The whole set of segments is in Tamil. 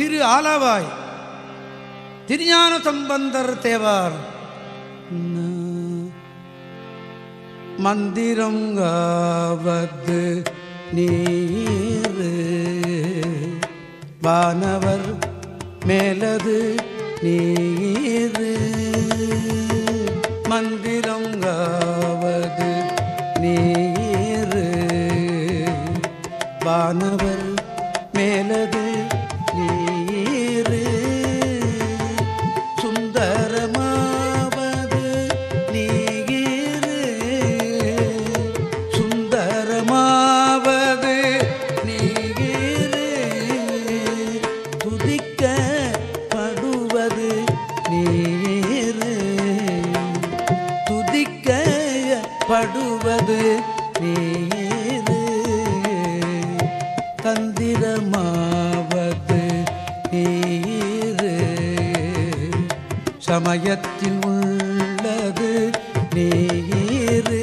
திரு ஆலாவாய் திருஞான சம்பந்தர் தேவார். மந்திரங்காவது நீர் வானவர் மேலது நீர். மந்திரங்காவது நீர் வானவர் மேலது நீர். சுந்தரமாவது நீர் சுந்தரமாவது நீர் துதிக்கப்படுவது நீர் துதிக்கப்படுவது நீர் தந்திரமாவது நீர். சமயத்தில் உள்ளது நீர்.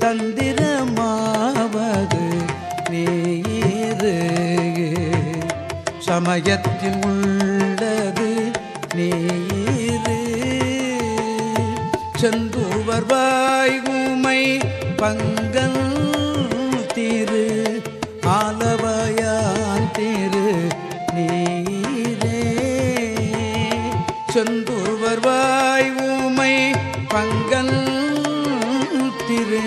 தந்திரமாவது நீர். சமயத்தில் உள்ளது நீர். செந்தூவர் வாய் ஊமை பங்கன் செந்தூர் வருவாய் ஊமை பங்கன் திரு